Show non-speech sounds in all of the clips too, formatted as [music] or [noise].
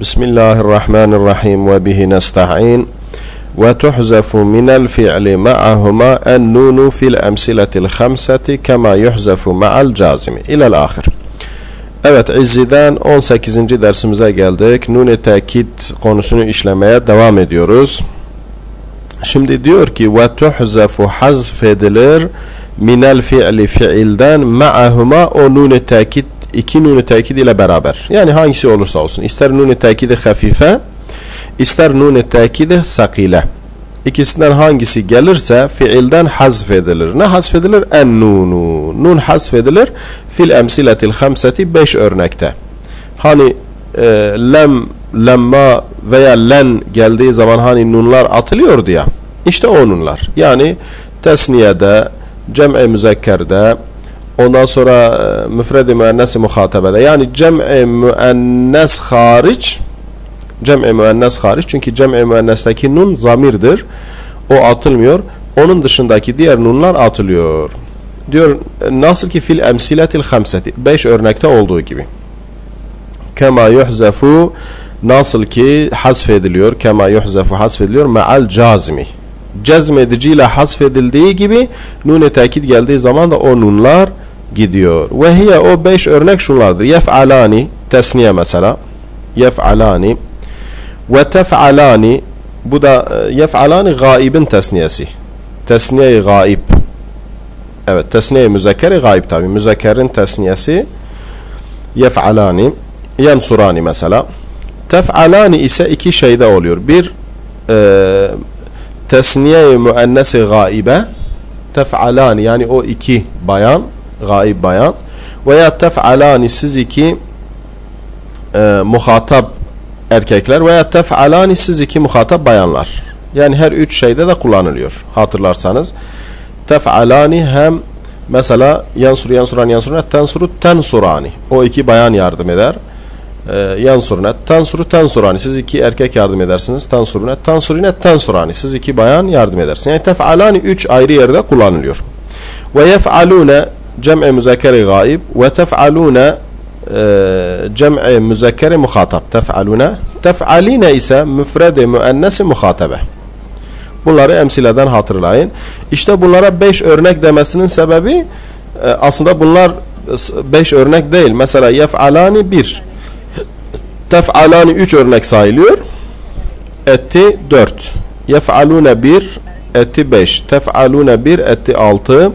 بسم الله الرحمن الرحيم وبه نستعين وتحذف من الفعل معهما النون في الأمثلة الخمسة كما يحذف مع الجازم إلى الآخر Evet İzzi'den 18. dersimize geldik. Nun-i tekit konusunu işlemeye devam ediyoruz. Şimdi diyor ki ve tuhzafu hazf edilir minel fi'li fiilden ma'ahuma o nun-i tekit iki nun-i tekid ile beraber. Yani hangisi olursa olsun. İster nun-i tekidi hafife ister nun-i tekidi sakile. İkisinden hangisi gelirse fiilden hazf edilir. Ne hazf edilir? En nunu. Nun hazf edilir. Fil emsiletil hamseti beş örnekte. Hani e, lem, lemma veya len geldiği zaman hani nunlar atılıyordu ya. İşte o nunlar. Yani tesniyede, cem'i müzekkerde, ondan sonra e, müfredi müennesi muhatabede. Yani cem'i müennes hariç cem'i müennes hariç çünkü cem'i müennesteki nun zamirdir. O atılmıyor. Onun dışındaki diğer nunlar atılıyor. Diyor nasıl ki fil emsiletil hamseti. Beş örnekte olduğu gibi. Kema yuhzefu nasıl ki hasfediliyor. Kema yuhzefu hasfediliyor. Me'al cazmi. Cezmediciyle hasfedildiği gibi nun-i geldiği zaman da o nunlar gidiyor. Ve hiye o beş örnek şunlardır. Yef'alani tesniye mesela. Yef'alani ve tef'alani bu da e, yef'alani gaibin tesniyesi. Tesniye-i gaib. Evet, tesniye-i müzekkeri gaib tabi. Müzekkerin tesniyesi yef'alani yansurani mesela. Tef'alani ise iki şeyde oluyor. Bir e, tesniye-i müennesi gaibe tef'alani yani o iki bayan gaib bayan veya tef'alani siz iki e, muhatap erkekler veya tef'alani siz iki muhatap bayanlar. Yani her üç şeyde de kullanılıyor. Hatırlarsanız. Tef'alani hem mesela yansur yansuran yansuruna tensuru tensurani. O iki bayan yardım eder. Ee, yansuruna tensuru tensurani. Siz iki erkek yardım edersiniz. Tensuruna tensurine tensurani. Siz iki bayan yardım edersiniz. Yani tef'alani üç ayrı yerde kullanılıyor. Ve yef'alune cem'i müzakeri gaib ve tef'alune cem'i müzekkeri muhatap tef'alune tef'aline ise müfredi müennesi muhatabe bunları emsileden hatırlayın. İşte bunlara beş örnek demesinin sebebi aslında bunlar beş örnek değil. Mesela yef'alani bir tef'alani üç örnek sayılıyor. Etti dört. Yef'alune bir etti beş. Tef'alune bir etti altı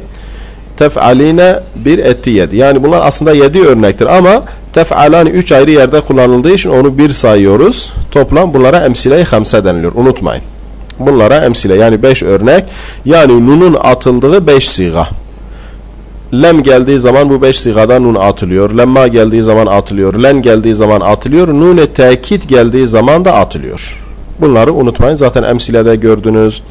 tef'aline bir etti yedi. Yani bunlar aslında yedi örnektir ama tef'alani üç ayrı yerde kullanıldığı için onu bir sayıyoruz. Toplam bunlara emsile-i hamse deniliyor. Unutmayın. Bunlara emsile yani beş örnek. Yani nunun atıldığı beş siga. Lem geldiği zaman bu beş sigadan nun atılıyor. Lemma geldiği zaman atılıyor. Len geldiği zaman atılıyor. Nun-e tekit geldiği zaman da atılıyor. Bunları unutmayın. Zaten emsilede gördünüz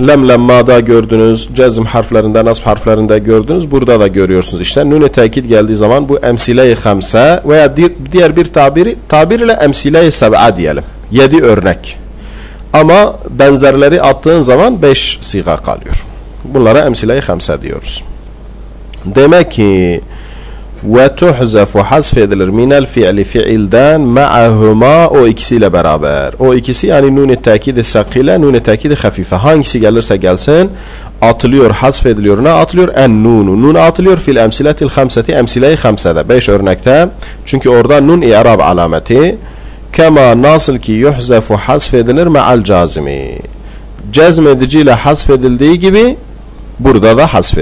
lem lemmada gördünüz, cezm harflerinde, nasb harflerinde gördünüz. Burada da görüyorsunuz işte. Nune tekit geldiği zaman bu emsile-i hamse veya diğer bir tabiri, tabir ile emsile-i seb'a diyelim. Yedi örnek. Ama benzerleri attığın zaman beş siga kalıyor. Bunlara emsile-i hamse diyoruz. Demek ki ve tuhzafu hasf edilir minel fi'li fiilden ma'ahuma o ikisiyle beraber. O ikisi yani nun-i tekidi sakile, nun-i tekidi hafife. Hangisi gelirse gelsin atılıyor, hasf ediliyor. Ne atılıyor? En nunu. Nun atılıyor fil emsiletil hamseti emsile-i hamsede. Beş örnekte. Çünkü orada nun i'rab alameti. Kema nasıl ki yuhzafu hasf edilir me'al cazimi. Cezmediciyle hasf edildiği gibi burada da hasf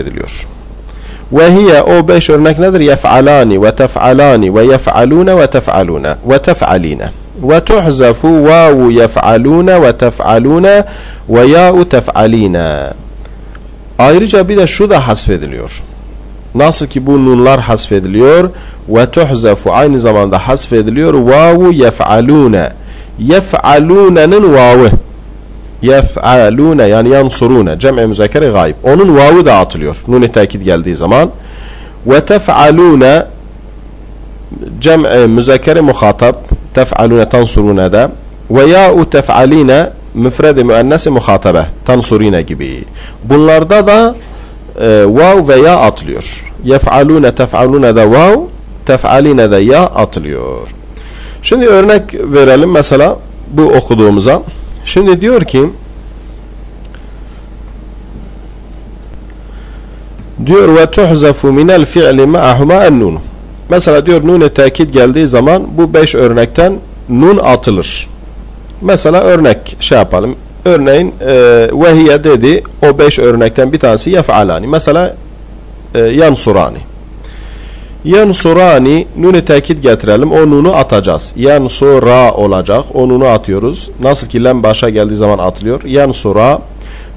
ediliyor. Ve hiye o beş örnek nedir? Yef'alani ve tef'alani ve yef'alune ve tef'alune ve tef'aline. Ve tuhzafu vavu yef'alune ve tef'alune ve ya'u tef'aline. Ayrıca bir de şu da hasfediliyor. Nasıl ki bu nunlar hasfediliyor ve tuhzafu aynı zamanda hasfediliyor vavu yef'alune. Yef'alune'nin vavu yef'alune yani yansurune cem'i müzakere gayb. Onun vavu da atılıyor. Nun-i tekit geldiği zaman. Ve tef'alune cem'i müzakere muhatap tef'alune tansurune de ve ya'u tef'aline müfredi müennesi muhatabe tansurine gibi. Bunlarda da e, vav ve ya atılıyor. Yef'alune tef'alune de vav tef'aline de ya atılıyor. Şimdi örnek verelim mesela bu okuduğumuza. Şimdi diyor ki diyor ve tuhzafu minel fi'li ma'ahuma en Mesela diyor nun tekit geldiği zaman bu beş örnekten nun atılır. Mesela örnek şey yapalım. Örneğin e, vehiye dedi o beş örnekten bir tanesi yef'alani. Mesela e, yansurani. Yansurani nunu tekit getirelim. O nunu atacağız. Yansura olacak. O nunu atıyoruz. Nasıl ki lem başa geldiği zaman atılıyor. Yansura.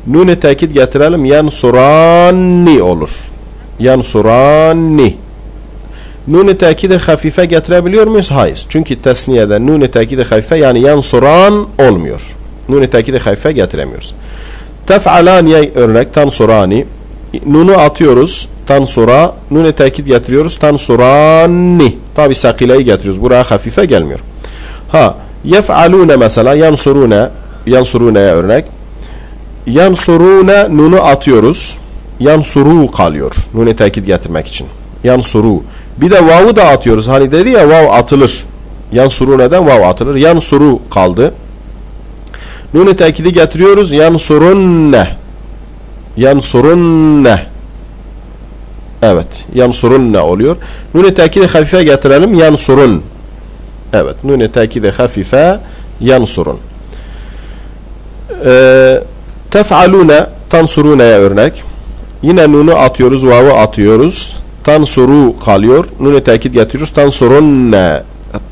Nunu tekit getirelim. Yansurani olur. Yansurani. Nun-i tekide hafife getirebiliyor muyuz? Hayır. Çünkü tesniyede nun-i tekide hafife yani yansuran olmuyor. Nun-i tekide hafife getiremiyoruz. Tef'alaniye örnek tansurani. Nunu atıyoruz. Tansura. Nun-i tekid getiriyoruz. Tansurani. Tabi sakileyi getiriyoruz. Buraya hafife gelmiyor. Ha. Yef'alune mesela yansurune. Yansurune'ye örnek. Yansurune nunu atıyoruz. Yansuru kalıyor. Nun-i tekid getirmek için. Yansuru. Bir de vav'u da atıyoruz. Hani dedi ya vav atılır. Yansuru neden? Vav atılır. Yansuru kaldı. Nun-i tekidi getiriyoruz. Yansurunne. Yansurunne. Evet. Yansurunne oluyor. Nun-i tekidi hafife getirelim. Yansurun. Evet. Nun-i tekidi hafife yansurun. Ee, tef'alune tansurune'ye örnek. Yine nunu atıyoruz. Vav'ı atıyoruz tansuru kalıyor. Nun-i tekit getiriyoruz. Tansurunne.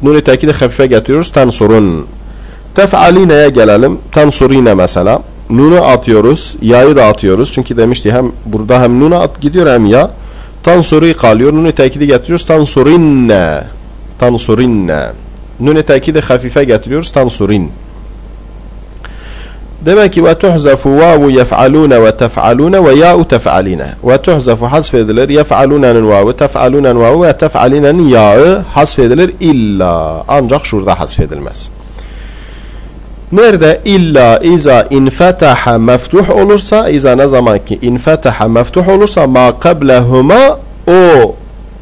Nun-i tekidi hafife getiriyoruz. Tansurun. Tef'alineye gelelim. Tansurine mesela. Nunu atıyoruz. Ya'yı da atıyoruz. Çünkü demişti hem burada hem nunu at gidiyor hem ya. Tansuri kalıyor. Nun-i tekidi getiriyoruz. Tansurinne. Tansurinne. Nun-i tekidi hafife getiriyoruz. Tansurin. Demek ki ve tuhzafu vavu yef'alune ve tef'alune ve ya'u tef'aline. Ve tuhzafu hasf edilir. Yef'alune'nin vavu, tef'alune'nin vavu ve tef'aline'nin ya'ı hasf edilir illa. Ancak şurada hasf edilmez. Nerede illa iza infetaha meftuh olursa iza ne zaman ki infetaha meftuh olursa ma kablehuma o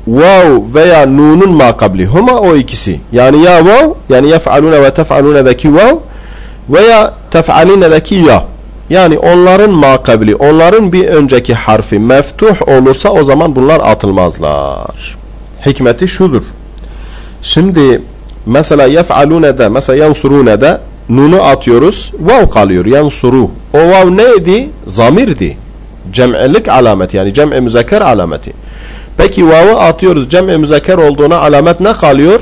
vav veya nunun ma kabli o ikisi. Yani ya vav yani yef'alune ve tef'alune'deki vav veya tef'alinedeki ya yani onların makabli onların bir önceki harfi meftuh olursa o zaman bunlar atılmazlar. Hikmeti şudur. Şimdi mesela yef'alune'de mesela yansurune'de nunu atıyoruz vav kalıyor yansuru. O vav neydi? Zamirdi. Cem'lik alamet yani cem'i müzekker alameti. Peki vav'ı atıyoruz cem'i müzekker olduğuna alamet ne kalıyor?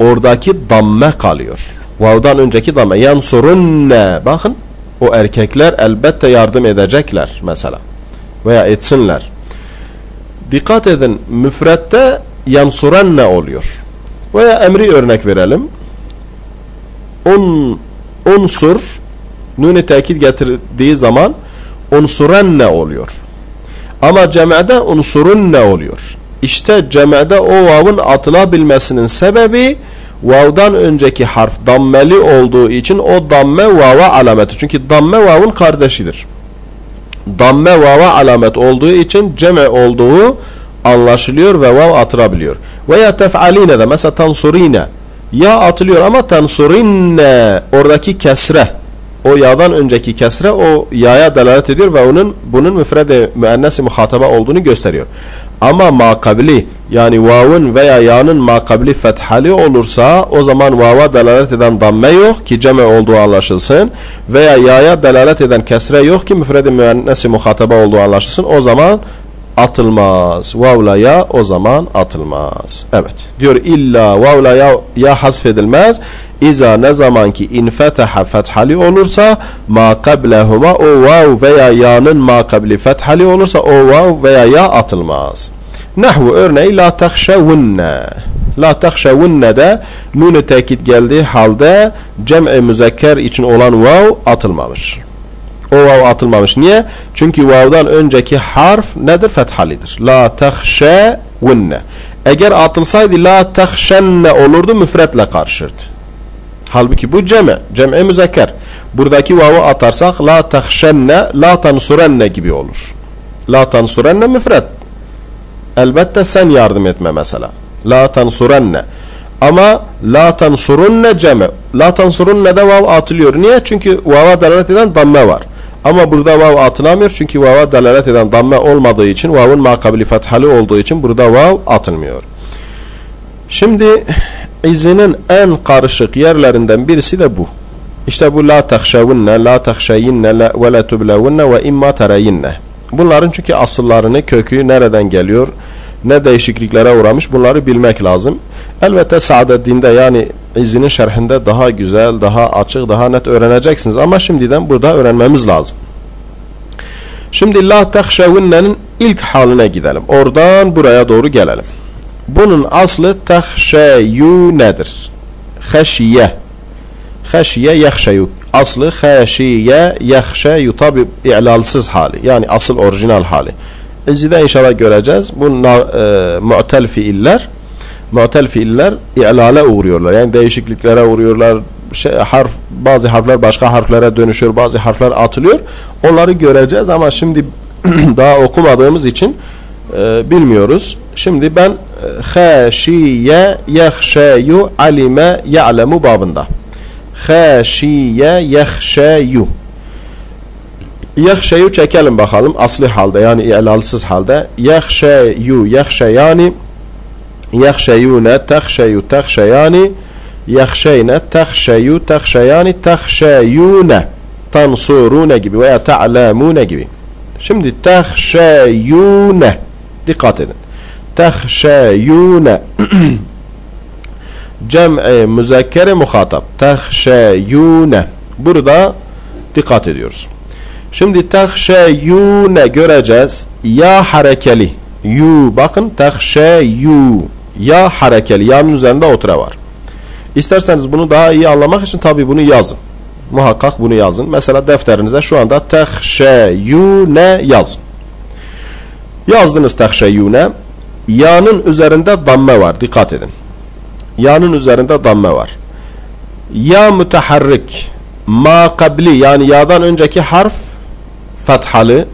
Oradaki damme kalıyor. Vav'dan önceki dame yansurunne bakın o erkekler elbette yardım edecekler mesela veya etsinler. Dikkat edin müfrette yansurenne oluyor. Veya emri örnek verelim. Un, unsur nuni tekit getirdiği zaman unsurenne oluyor. Ama cem'de unsurunne oluyor. İşte cem'de o vav'ın atılabilmesinin sebebi vav'dan önceki harf dammeli olduğu için o damme vava alameti. Çünkü damme vav'ın kardeşidir. Damme vava alamet olduğu için ceme olduğu anlaşılıyor ve vav atılabiliyor. Veya tef'aline de mesela tansurine ya atılıyor ama tansurinne oradaki kesre o ya'dan önceki kesre o ya'ya delalet ediyor ve onun bunun müfrede müennesi muhataba olduğunu gösteriyor. Ama makabli yani vav'ın veya ya'nın makabli fethali olursa o zaman vav'a delalet eden damme yok ki ceme olduğu anlaşılsın veya ya'ya delalet eden kesre yok ki müfrede müennesi muhataba olduğu anlaşılsın. O zaman atılmaz. Vavla ya o zaman atılmaz. Evet. Diyor illa vavla ya, ya hasfedilmez. İza ne zaman ki infetaha fethali olursa ma kablehuma o vav veya ya'nın ma kabli fethali olursa o vav veya ya atılmaz. Nahvu örneği la tahşevunne. La tahşevunne de nun tekit geldiği halde cem'i müzekker için olan vav atılmamış. O vav atılmamış. Niye? Çünkü vav'dan önceki harf nedir? Fethalidir. La tahşevunne. Eğer atılsaydı la tahşenne olurdu müfretle karşırdı. Halbuki bu cem'e, cem'e müzekker. Buradaki vav'ı atarsak la tahşenne, la tansurenne gibi olur. La tansurenne müfret. Elbette sen yardım etme mesela. La tansurenne. Ama la tansurunne ceme. La tansurunne de vav atılıyor. Niye? Çünkü vava delalet eden damme var. Ama burada vav atılamıyor çünkü vava delalet eden damme olmadığı için vavun makabili fethalı olduğu için burada vav atılmıyor. Şimdi izinin en karışık yerlerinden birisi de bu. İşte bu la tahşavunne, la tahşayinne ve la tublevunne ve imma tereyinne. Bunların çünkü asıllarını, kökü nereden geliyor, ne değişikliklere uğramış bunları bilmek lazım. Elbette Saadeddin'de yani izinin şerhinde daha güzel, daha açık, daha net öğreneceksiniz. Ama şimdiden burada öğrenmemiz lazım. Şimdi la tehşevunne'nin ilk haline gidelim. Oradan buraya doğru gelelim. Bunun aslı tehşeyu nedir? Heşiye. Heşiye yehşeyu. Aslı heşiye yehşeyu tabi i'lalsız hali. Yani asıl orijinal hali. İzide inşallah göreceğiz. Bu e, mu'tel fiiller mu'tel fiiller i'lale uğruyorlar. Yani değişikliklere uğruyorlar. Şey, harf bazı harfler başka harflere dönüşüyor. Bazı harfler atılıyor. Onları göreceğiz ama şimdi [clears throat] daha okumadığımız için e, bilmiyoruz. Şimdi ben e, khâşiye yehşeyu alime ya'lemu babında. Khâşiye yehşeyu Yehşeyu çekelim bakalım asli halde yani ilalsız halde. Yehşeyu yehşeyani yehşeyune tehşeyu tehşeyani yehşeyne tehşeyu tehşeyani tehşeyune tansurune gibi veya ta'lamune gibi. Şimdi tehşeyune dikkat edin. Tehşeyune [clears throat] cem'i müzekkeri muhatap. Tehşeyune burada dikkat ediyoruz. Şimdi tehşeyune göreceğiz. Ya harekeli. Yu bakın tehşeyu. Ya harekeli. Ya'nın üzerinde otura var. İsterseniz bunu daha iyi anlamak için tabi bunu yazın. Muhakkak bunu yazın. Mesela defterinize şu anda tehşeyune yazın. Yazdınız tehşeyune. Ya'nın üzerinde damme var. Dikkat edin. Ya'nın üzerinde damme var. Ya müteharrik ma kabli yani ya'dan önceki harf fethalı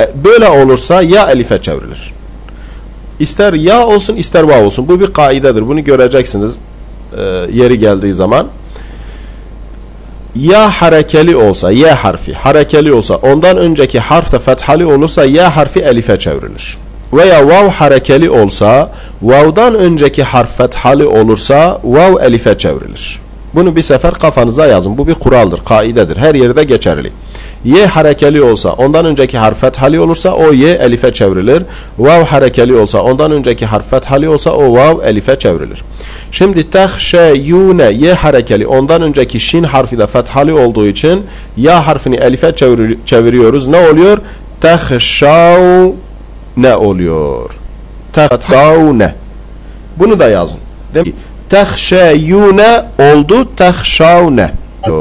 e, böyle olursa ya elife çevrilir. İster ya olsun ister vav olsun. Bu bir kaidedir. Bunu göreceksiniz e, yeri geldiği zaman. Ya harekeli olsa, ya harfi harekeli olsa ondan önceki harf de fethalı olursa ya harfi elife çevrilir. Veya vav harekeli olsa vav'dan önceki harf fethalı olursa vav elife çevrilir. Bunu bir sefer kafanıza yazın. Bu bir kuraldır, kaidedir. Her yerde geçerli. Y harekeli olsa ondan önceki harf fethali olursa o Y elife çevrilir. Vav harekeli olsa ondan önceki harf fethali olsa o vav elife çevrilir. Şimdi tehşeyune Y harekeli ondan önceki şin harfi de fethali olduğu için ya harfini elife çevir çeviriyoruz. Ne oluyor? Tehşav ne oluyor? Tehşavne. Bunu da yazın. Tehşeyune oldu tehşavne.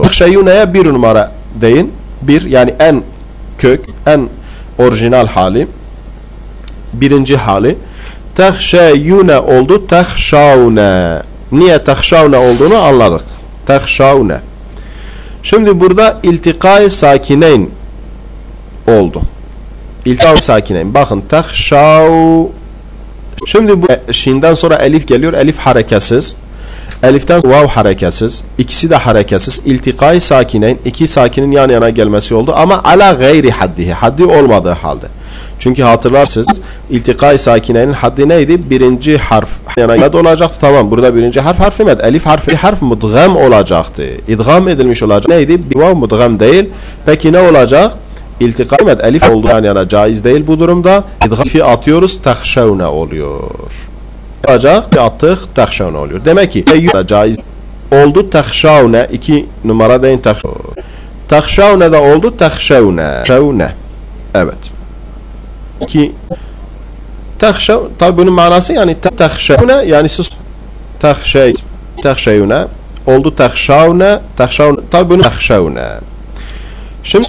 Tehşeyune'ye bir numara deyin bir yani en kök, en orijinal hali. Birinci hali. Tehşeyune oldu tehşavne niye tehşavne olduğunu anladık. Tehşavne şimdi burada iltikay sakineyn oldu. İltikay sakineyn. Bakın tehşav şimdi bu şinden sonra elif geliyor. Elif hareketsiz Eliften vav hareketsiz. ikisi de hareketsiz. İltikai sakinen iki sakinin yan yana gelmesi oldu ama ala gayri haddihi. Haddi olmadığı halde. Çünkü hatırlarsınız iltikai sakinenin haddi neydi? Birinci harf yana olacaktı. Tamam burada birinci harf harfi med. Elif harfi harf mudgam olacaktı. İdgam edilmiş olacak. Neydi? Vav mudgam değil. Peki ne olacak? İltikai med. Elif oldu yan yana caiz değil bu durumda. İdgam atıyoruz. Tahşevne oluyor olacak attık tahşavne oluyor. Demek ki teyyüne caiz oldu tahşavne iki numara deyin tahşavne. De oldu tahşavne. Tahşavne. Evet. İki tahşav tabi bunun manası yani tahşavne yani siz tahşey tahşeyune oldu tahşavne tahşavne tabi bunu tahşavne. Şimdi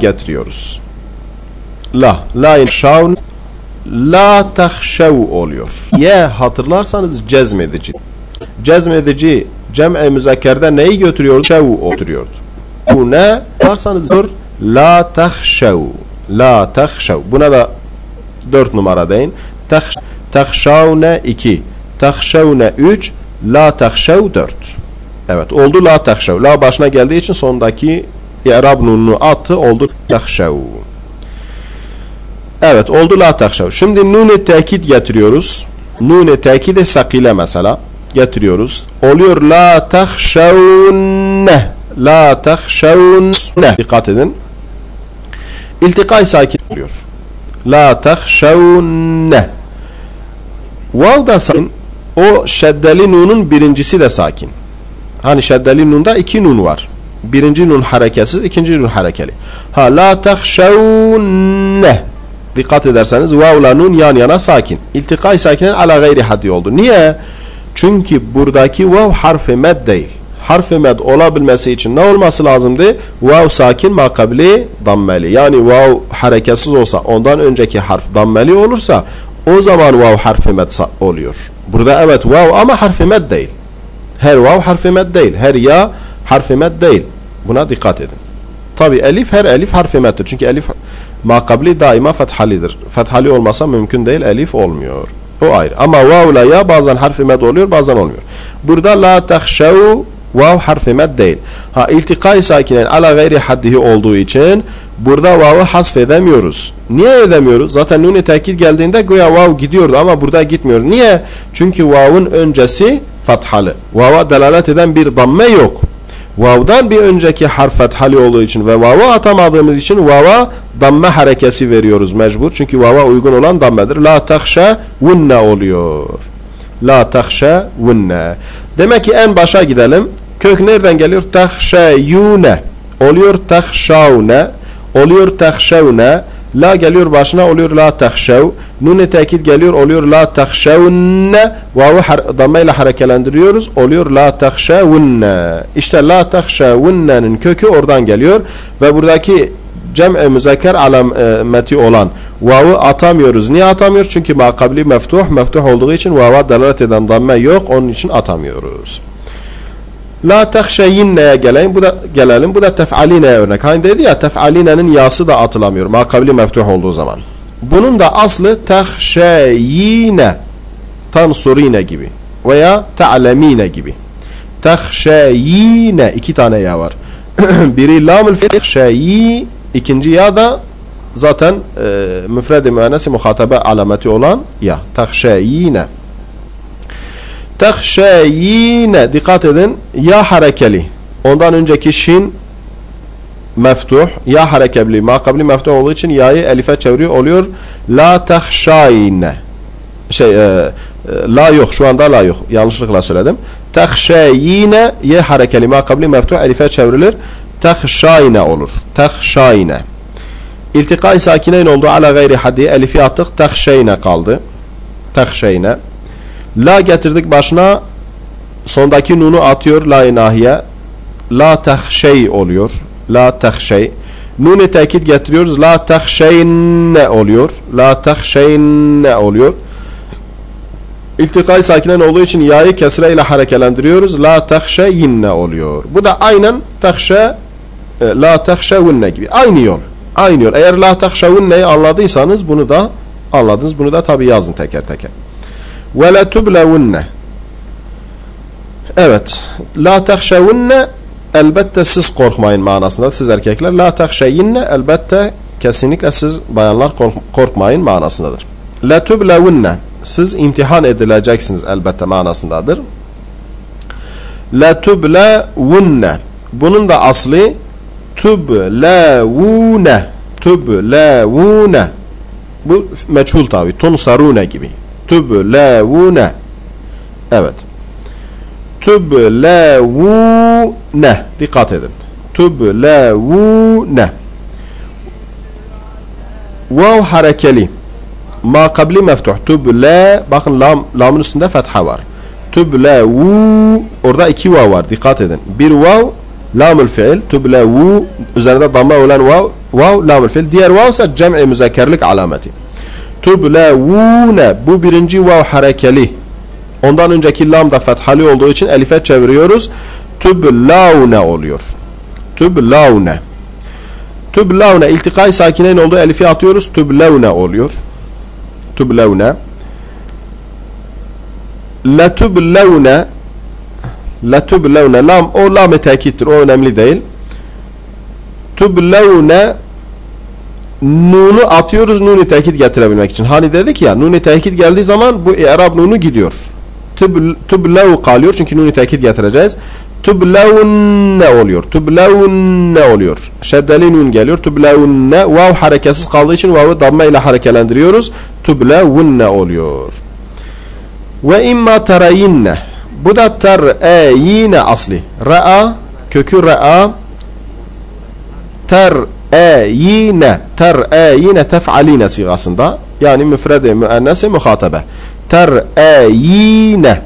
getiriyoruz. La la inşavne la tahşev oluyor. Ye hatırlarsanız cezmedici. Cezmedici cem'e müzakkerde neyi götürüyor? Şev oturuyordu. Bu ne? Hatırlarsanız la tahşev. La tahşev. Buna da dört numara deyin. Tahşevne iki. Tahşevne üç. La tehşev 4. Evet oldu la tehşev. La başına geldiği için sondaki i'rab nununu attı oldu tehşev. Evet oldu la tehşev. Şimdi nun-i tekit getiriyoruz. Nun-i tekid sakile mesela getiriyoruz. Oluyor la tehşevne. La tehşevne. Dikkat edin. İltikay sakin oluyor. La tehşevne. Vav da sakin. O şeddeli nunun birincisi de sakin. Hani şeddeli nunda iki nun var. Birinci nun hareketsiz, ikinci nun harekeli. Ha la tehşevne. Dikkat ederseniz vavla nun yan yana sakin. İltikay sakinen ala gayri haddi oldu. Niye? Çünkü buradaki vav harfi med değil. Harfi med olabilmesi için ne olması lazımdı? Vav sakin makabli dammeli. Yani vav hareketsiz olsa ondan önceki harf dammeli olursa o zaman vav harfi med oluyor. Burada evet vav ama harfi med değil. Her vav harfi med değil. Her ya harfi med değil. Buna dikkat edin. Tabi elif her elif harfi meddir. Çünkü elif makabli daima fethalidir. Fethali olmasa mümkün değil. Elif olmuyor. O ayrı. Ama vav ile ya bazen harfi med oluyor bazen olmuyor. Burada la tehşev vav harfi med değil. Ha iltikay sakinen ala gayri haddihi olduğu için burada vav'ı hasf edemiyoruz. Niye edemiyoruz? Zaten nun-i tekit geldiğinde güya vav gidiyordu ama burada gitmiyor. Niye? Çünkü vav'ın öncesi fathalı. Vav'a delalet eden bir damme yok. Vav'dan bir önceki harf fethali olduğu için ve vav'ı atamadığımız için vav'a damme harekesi veriyoruz mecbur. Çünkü vav'a uygun olan dammedir. La tahşe vunne oluyor. La tahşe vunne. Demek ki en başa gidelim. Kök nereden geliyor? Tahşeyune. Oluyor tahşavne. Oluyor tahşevne. La geliyor başına oluyor la tahşev. Nun-i tekit geliyor oluyor la tahşevne. Vav'ı har dammayla harekelendiriyoruz. Oluyor la tahşevunne. İşte la tahşevunne'nin kökü oradan geliyor. Ve buradaki cem'i müzekker alameti olan vav'ı atamıyoruz. Niye atamıyoruz? Çünkü makabli meftuh. Meftuh olduğu için vav'a delalet eden damme yok. Onun için atamıyoruz. La tehşeyinne'ye gelelim. Bu da gelelim. Bu da tef'aline'ye örnek. Hani dedi ya tef'aline'nin yası da atılamıyor. Makabli meftuh olduğu zaman. Bunun da aslı tehşeyine tansurine gibi veya te'lemine gibi. Tehşeyine iki tane ya var. [clears throat] Biri lamül tehşeyi ikinci ya da zaten e, müfred-i müennesi muhatabe alameti olan ya. Tehşeyine. Tehşeyine dikkat edin ya harekeli. Ondan önceki şin meftuh ya harekebli makabli meftuh olduğu için ya'yı elife çeviriyor oluyor. La tehşayine. Şey e, e, la yok şu anda la yok. Yanlışlıkla söyledim. Tehşeyine ye harekeli makabli meftuh elife çevrilir. Tehşayine olur. Tehşayine. İltikai sakineyn oldu ala gayri haddi elifi attık. Tehşeyine kaldı. Tehşeyine. La getirdik başına sondaki nunu atıyor la inahiye. La tehşey oluyor. La tehşey. Nun-i tekit getiriyoruz. La tehşeynne oluyor. La tehşeynne oluyor. İltikay sakinen olduğu için ya'yı kesre ile harekelendiriyoruz. La tehşeyinne oluyor. Bu da aynen tehşe e, la tehşevunne gibi. Aynı yol. Aynı yol. Eğer la tehşevunne'yi anladıysanız bunu da anladınız. Bunu da tabi yazın teker teker. Ve la tublevunne. Evet. La tehşevunne elbette siz korkmayın manasında siz erkekler. La tehşeyinne elbette kesinlikle siz bayanlar korkmayın manasındadır. La tublevunne siz imtihan edileceksiniz elbette manasındadır. La tublevunne bunun da aslı tublevune tublevune bu meçhul tabi tunsarune gibi tublevune evet. Tublevune dikkat edin. Tublevune vav harekeli. Ma kabli meftuh. Tuble bakın lam, lamın üstünde fetha var. Tublevu orada iki vav var. Dikkat edin. Bir vav lamül fiil tublevu üzerinde damla olan vav vav lamül fiil diğer vav ise cem'i müzekkerlik alameti tublevune bu birinci vav harekeli. Ondan önceki lam da fethali olduğu için elife çeviriyoruz. Tublaune oluyor. Tublaune tublaune iltikai sakineyn olduğu elifi atıyoruz. Tublaune oluyor. Tublevne letublevne Letublevne lam o lam-ı tekittir. O önemli değil. Tublevne nunu atıyoruz nunu tekit getirebilmek için. Hani dedik ya nunu tekit geldiği zaman bu i'rab nunu gidiyor. Tublev kalıyor çünkü nunu tekit getireceğiz. Tublevunne oluyor. Tublevunne oluyor. Şeddeli nun geliyor. Tublevunne vav hareketsiz kaldığı için vav'ı damma ile harekelendiriyoruz. Tublevunne oluyor. Ve imma terayinne. Bu da ter'eyine asli. Ra'a kökü ra'a ter'eyine ter'eyine tef'aline sigasında yani müfrede müennese muhatabe ter'eyine.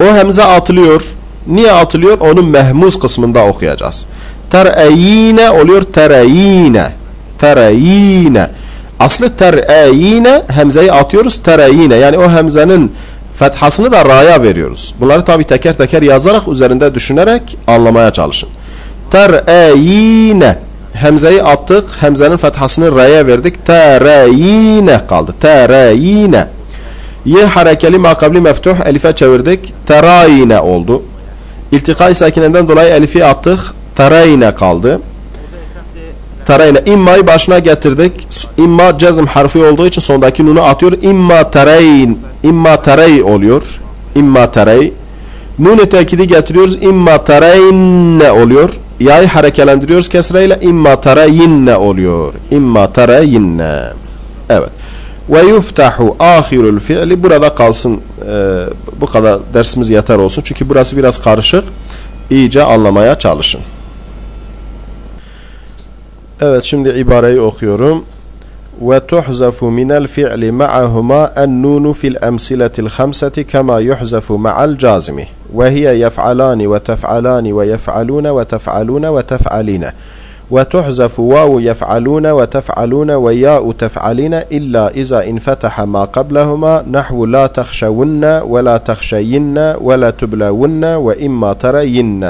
O hemze atılıyor. Niye atılıyor? Onu mehmuz kısmında okuyacağız. Ter'eyine oluyor? Tereyine. Tereyine. Aslı ter'eyine hemzeyi atıyoruz tereyine. Yani o hemzenin fethasını da ra'ya veriyoruz. Bunları tabi teker teker yazarak üzerinde düşünerek anlamaya çalışın. Ter'eyine Hemzeyi attık. Hemzenin fethasını r'ye verdik. Tereyine kaldı. Tereyine. Y harekeli makabli meftuh elife çevirdik. Terayine oldu. İltikai sakinenden dolayı elifi attık. Terayine kaldı. Terayine. İmma'yı başına getirdik. İmma cezm harfi olduğu için sondaki nunu atıyor. İmma tereyn. İmma terey oluyor. İmma terey. Nun-i tekidi getiriyoruz. İmma tereyne oluyor. Ya'yı harekelendiriyoruz kesreyle. İmma tereyinne oluyor. İmma tereyinne. Evet. Ve yuftahu ahirul fi'li. Burada kalsın. E, bu kadar dersimiz yeter olsun. Çünkü burası biraz karışık. İyice anlamaya çalışın. Evet şimdi ibareyi okuyorum. وتحذف من الفعل معهما النون في الأمثلة الخمسة كما يحذف مع الجازم. وهي يفعلان وتفعلان ويفعلون وتفعلون وتفعلين. وتحذف واو يفعلون وتفعلون وياء تفعلين إلا إذا انفتح ما قبلهما نحو لا تخشون ولا تخشين ولا تبلون وإما ترين.